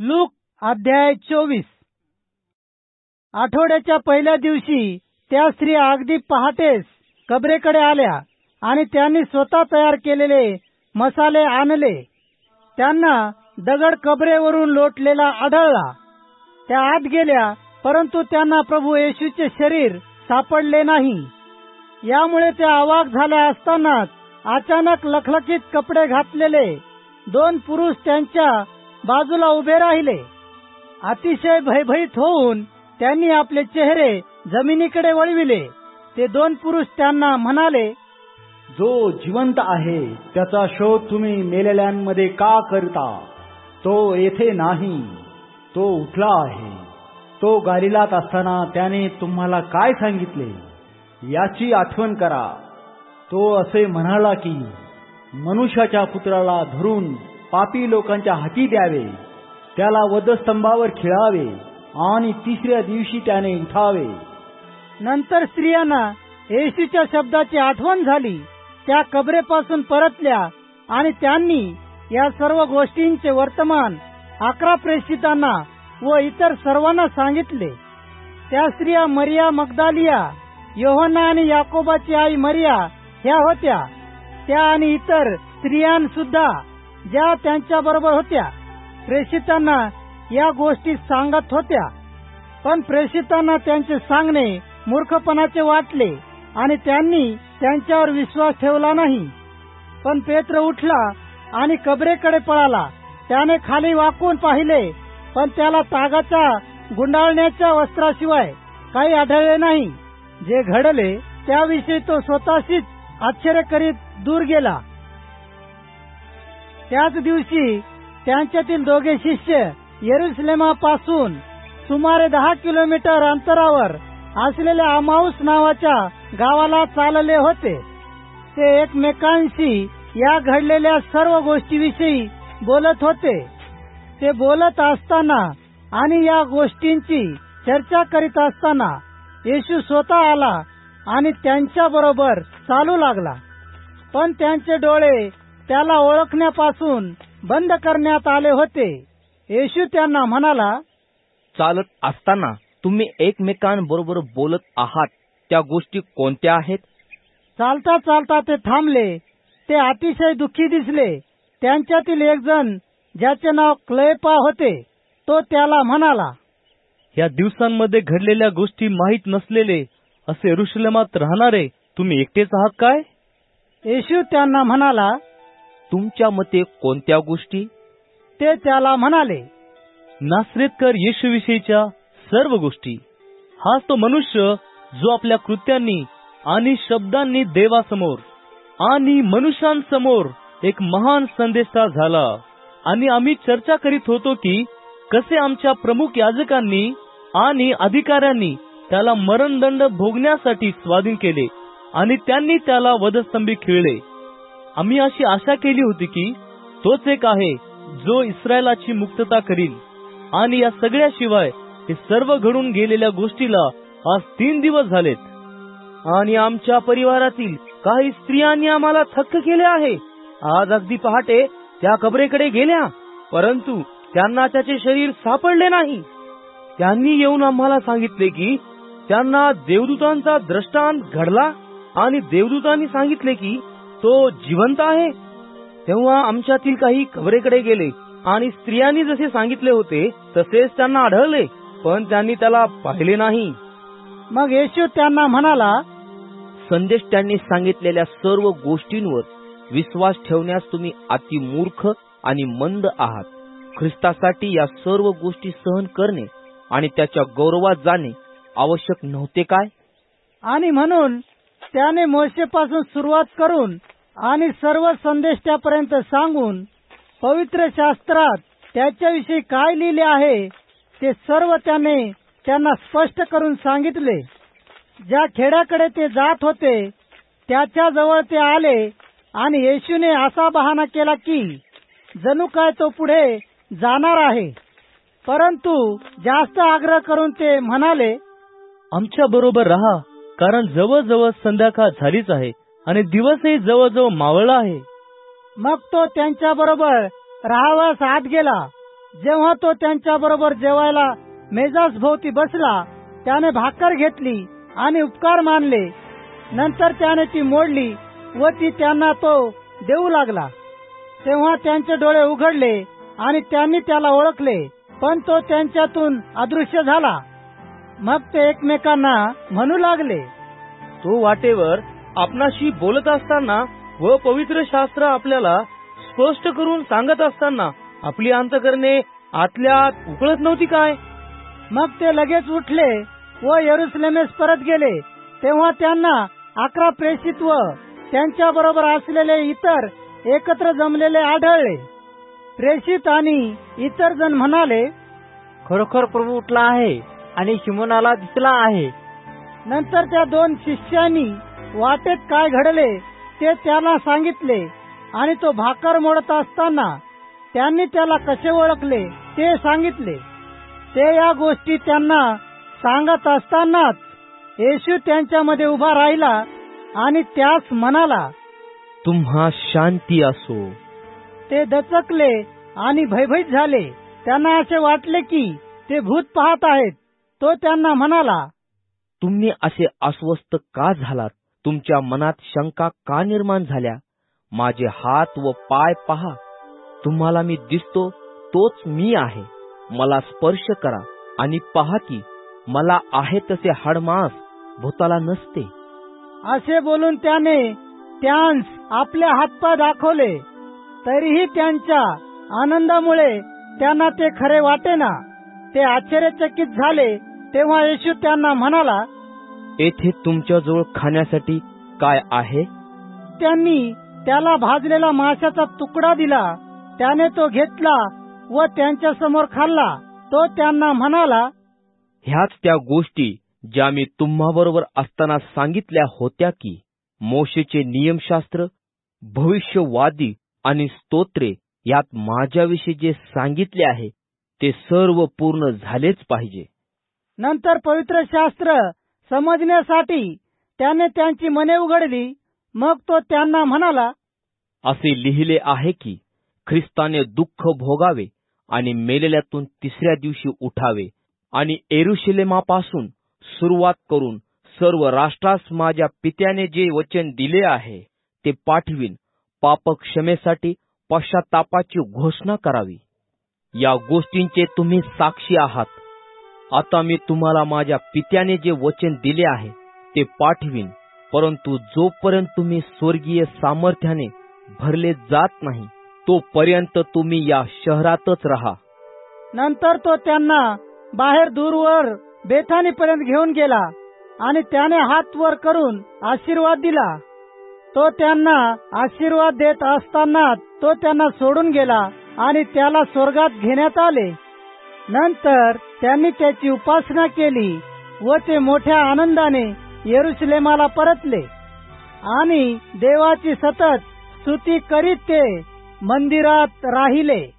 Look अध्याय चोवीस. आठवड्याच्या पहिल्या दिवशी त्या स्त्रिया अगदी पहाटेस कबरेकडे आल्या आणि त्यांनी स्वतः तयार केलेले मसाले आणले. त्यांना दगड कबरेवरून लोटलेला आढळला. त्या आत गेल्या परंतु त्यांना प्रभू येशूचे शरीर सापडले नाही. यामुळे त्या अवाक झाल्या असतानाच अचानक लखलखीत कपडे घातलेले दोन पुरुष त्यांच्या बाजूला उभे राहिले. अतिशय भयभीत होऊन त्यांनी आपले चेहरे जमिनीकडे वळविले. ते दोन पुरुष त्यांना म्हणाले जो जिवंत आहे त्याचा शोध तुम्ही मेलेल्यांमध्ये का करता? तो येथे नाही तो उठला आहे. तो गालिलात असताना त्याने तुम्हाला काय सांगितले? याची आठवण करा. तो असे म्हणाला की मनुष्याच्या पुत्राला धरून पापी लोकांच्या हाती द्यावे. त्याला वधस्तंभावर खिळावे आणि तिसऱ्या दिवशी त्याने उठावे. नंतर स्त्रियांना येशूच्या शब्दाची आठवण झाली. त्या कबरेपासून परतल्या आणि त्यांनी या सर्व गोष्टींचे वर्तमान अकरा प्रेषितांना व इतर सर्वांना सांगितले. त्या स्त्रिया मरिया मगदालिया योहना आणि याकोबाची आई मरिया ह्या होत्या. त्या आणि इतर स्त्रियांसुद्धा ज्या त्यांच्या बरोबर होत्या. प्रेषितांना या गोष्टी सांगत होत्या. पण प्रेषितांना त्यांचे सांगणे मूर्खपणाचे वाटले आणि त्यांनी त्यांच्यावर विश्वास ठेवला नाही. पण पेत्र उठला आणि कबरेकडे पळाला. त्याने खाली वाकून पाहिले पण त्याला तागाच्या गुंडाळण्याच्या वस्त्राशिवाय काही आढळले नाही. जे घडले त्याविषयी तो स्वतःशीच आश्चर्य करीत दूर गेला. त्याच दिवशी त्यांच्यातील दोघे शिष्य येरुसलेमापासून सुमारे दहा किलोमीटर अंतरावर असलेल्या अमाऊस नावाच्या गावाला चालले होते. ते एकमेकांशी या घडलेल्या सर्व गोष्टीविषयी बोलत होते. ते बोलत असताना आणि या गोष्टींची चर्चा करीत असताना येशू स्वतः आला आणि त्यांच्या बरोबर चालू लागला. पण त्यांचे डोळे त्याला ओळखण्यापासून बंद करण्यात आले होते. येशू त्यांना म्हणाला चालत असताना तुम्ही एकमेकांबरोबर बोलत आहात त्या गोष्टी कोणत्या आहेत? चालता चालता ते थांबले. ते अतिशय दुःखी दिसले. त्यांच्यातील एक जण ज्याचे नाव क्लेपा होते तो त्याला म्हणाला या दिवसांमध्ये घडलेल्या गोष्टी माहीत नसलेले असे रुशलेमात राहणारे तुम्ही एकटेच आहात काय? येशू त्यांना म्हणाला तुमच्या मते कोणत्या गोष्टी? ते त्याला म्हणाले नासरेतकर येशूविषयीच्या सर्व गोष्टी. हाच तो मनुष्य जो आपल्या कृत्यांनी आणि शब्दांनी देवासमोर आणि मनुष्यांसमोर एक महान संदेशा झाला. आणि आम्ही चर्चा करीत होतो की कसे आमच्या प्रमुख याजकांनी आणि अधिकाऱ्यांनी त्याला मरणदंड भोगण्यासाठी स्वाधीन केले आणि त्यांनी त्याला वधस्तंभी खिळले. आम्ही अशी आशा केली होती की तोच एक आहे जो इस्रायलाची मुक्तता करील. आणि या सगळ्याशिवाय हे सर्व घडून गेलेल्या गोष्टीला आज तीन दिवस झालेत. आणि आमच्या परिवारातील काही स्त्रियांनी आम्हाला थक्क केले आहे. आज अगदी पहाटे त्या कबरेकडे गेल्या परंतु त्यांना त्याचे शरीर सापडले नाही. त्यांनी येऊन आम्हाला सांगितले की त्यांना देवदूतांचा दृष्टांत घडला आणि देवदूतांनी सांगितले की तो जिवंत आहे? तेव्हा आमच्यातील काही कबरेकडे गेले आणि स्त्रियांनी जसे सांगितले होते तसेच त्यांना आढळले पण त्यांनी त्याला पाहिले नाही. मग येशू त्यांना म्हणाला संदेश त्यांनी सांगितलेल्या सर्व गोष्टींवर विश्वास ठेवण्यास तुम्ही अति मूर्ख आणि मंद आहात. ख्रिस्तासाठी या सर्व गोष्टी सहन करणे आणि त्याच्या गौरवात जाणे आवश्यक नव्हते काय? आणि म्हणून त्याने मोशेपासून सुरुवात करून आणि सर्व संदेश त्यापर्यंत सांगून पवित्र शास्त्रात त्याच्याविषयी काय लिहिले आहे ते सर्व त्याने त्यांना स्पष्ट करून सांगितले. ज्या खेड्याकडे ते जात होते त्याच्याजवळ ते आले आणि येशूने असा बहाणा केला की जणू काय तो पुढे जाणार आहे. परंतु जास्त आग्रह करून ते म्हणाले आमच्या बरोबर राहा. कारण जवळजवळ संध्याकाळ झालीच आहे आणि दिवसही जवळजवळ मावळला आहे. मग तो त्यांच्या बरोबर राहावयास आत गेला. जेव्हा तो त्यांच्या बरोबर जेवायला मेजास भोवती बसला त्याने भाकर घेतली आणि उपकार मानले. नंतर त्याने ती मोडली व ती त्यांना तो देऊ लागला. तेव्हा त्यांचे डोळे उघडले आणि त्यांनी त्याला ओळखले पण तो त्यांच्यातून अदृश्य झाला. मग ते एकमेकांना म्हणू लागले. तो वाटेवर आपणाशी बोलत असताना व पवित्र शास्त्र आपल्याला स्पष्ट करून सांगत असताना आपली अंतकरणे आतल्या आत उकळत नव्हती काय? मग ते लगेच उठले व येरुसलेमेस परत गेले. तेव्हा त्यांना अकरा प्रेषित व त्यांच्या बरोबर असलेले इतर एकत्र जमलेले आढळले. प्रेषित आणि इतर जण म्हणाले खरोखर प्रभू उठला आहे. आणि शिमोनाला दिसला आहे. नंतर त्या दोन शिष्यांनी वाटेत काय घडले ते त्याला सांगितले आणि तो भाकर मोडत असताना त्यांनी त्याला कसे ओळखले ते सांगितले. ते या गोष्टी त्यांना सांगत असतानाच येशू त्यांच्यामध्ये उभा राहिला आणि त्यास म्हणाला तुम्हा शांती असो. ते दचकले आणि भयभीत झाले. त्यांना असे वाटले की ते भूत पाहत आहेत. तो त्यांना म्हणाला तुम्ही असे अस्वस्थ का झालात? तुमच्या मनात शंका का निर्माण झाल्या? माझे हात व पाय पहा. तुम्हाला मी दिसतो तोच मी आहे. मला स्पर्श करा आणि पहा की मला आहे तसे हाडमास भूताला नसते. असे बोलून त्याने त्यांस आपले हातपाय दाखवले. तरीही त्यांच्या आनंदामुळे त्यांना ते खरे वाटेना. ते आश्चर्यचकित झाले तेव्हा येशू त्यांना म्हणाला येथे तुमच्याजवळ खाण्यासाठी काय आहे? त्यांनी त्याला भाजलेला माशाचा तुकडा दिला त्याने तो घेतला व त्यांच्यासमोर खाल्ला. तो त्यांना म्हणाला ह्याच त्या गोष्टी ज्या मी तुम्हाबरोबर असताना सांगितल्या होत्या की मोशेचे नियमशास्त्र भविष्यवादी आणि स्तोत्रे यात माझ्याविषयी जे सांगितले आहे ते सर्व पूर्ण झालेच पाहिजे. नंतर पवित्र शास्त्र समजण्यासाठी त्याने त्यांची मने उघडली. मग तो त्यांना म्हणाला असे लिहिले आहे की ख्रिस्ताने दुःख भोगावे आणि मेलेल्यातून तिसऱ्या दिवशी उठावे आणि एरुशलेमापासून सुरुवात करून सर्व राष्ट्रास माझ्या पित्याने जे वचन दिले आहे ते पाठवीन. पापक्षमेसाठी पश्चातापाची घोषणा करावी. या गोष्टींचे तुम्ही साक्षी आहात. आता मी तुम्हाला माझ्या पित्याने जे वचन दिले आहे ते पाठवीन. परंतु जोपर्यंत तुम्ही स्वर्गीय सामर्थ्याने भरले जात नाही तोपर्यंत तुम्ही या शहरातच राहा. नंतर तो त्यांना बाहेर दूरवर बेथानीपर्यंत घेऊन गेला आणि त्याने हात वर करून आशीर्वाद दिला. तो त्यांना आशीर्वाद देत असताना तो त्यांना सोडून गेला. आणि त्याला स्वर्गात घेण्यात आले. नंतर त्यांनी त्याची उपासना केली व ते मोठ्या आनंदाने येरुसलेमाला परतले. आणि देवाची सतत स्तुती करीत ते मंदिरात राहिले.